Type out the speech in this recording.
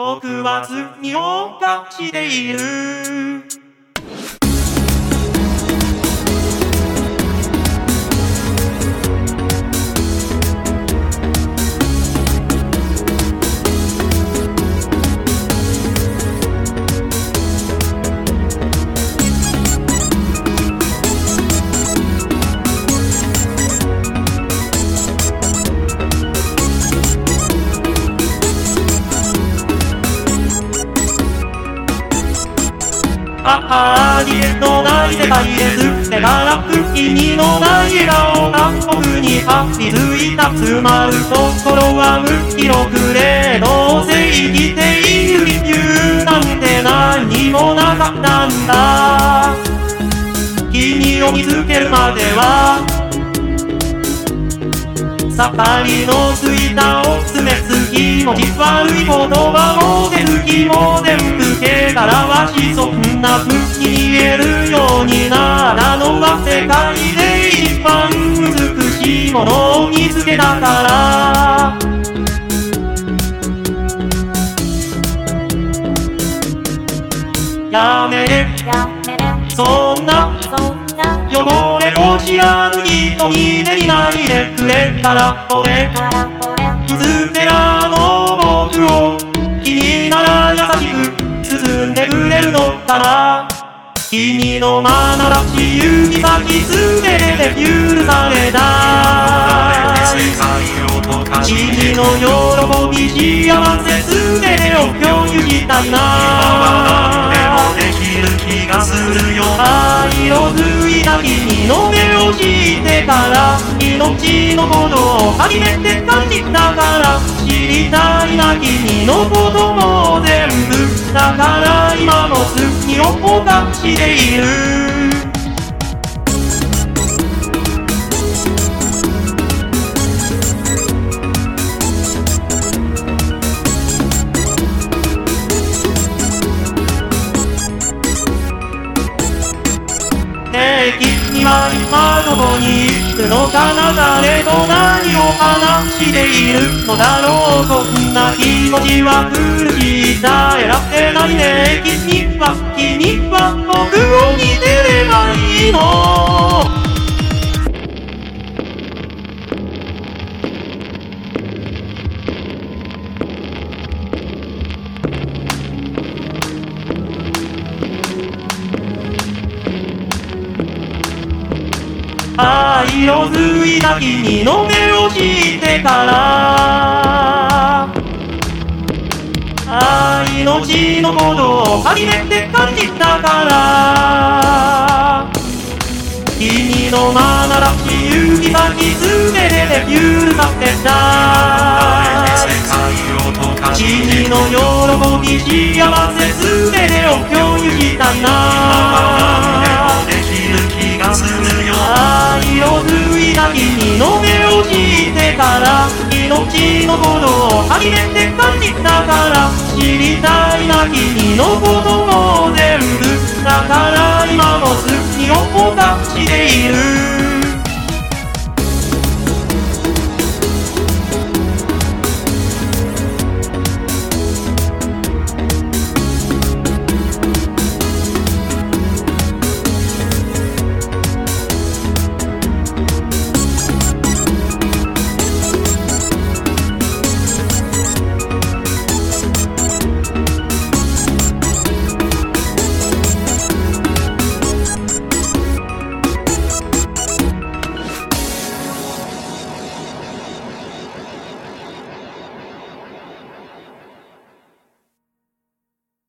僕は罪を犯している。あありえのない世界です手からく君のない笑顔が僕に張り付いた詰まる心は無気力でどうせ生きている理由なんて何もなかったんだ君を見つけるまではさぱりのついたおつめつ気持ち悪い言葉も手つきも全部けからわしそんな風に見えるようにならのは世界で一番美しいものを見つけたから。やめれ。そんな。汚れを知らぬ人にねりないでくれたら俺君のまならし指先すべて許された。君の喜び幸せすべてを共有したいな。がするよ。愛をついた君の目を知ってから命のことを初めて感じたから知りたいな君のことも全部。だから今も罪を犯している今どこにいるのかな誰と何を話しているのだろうそんな気持ちは苦しさ選べないね君は君は僕を見てればいいの愛をついた君の目を知ってから。愛の血のことを初めて感じたから。君のまならし指先すべてで許させた君の喜び幸せすべてを共有したいな。のことを初めて感じたから知りたいな君のことも全部だから今も好きを犯している。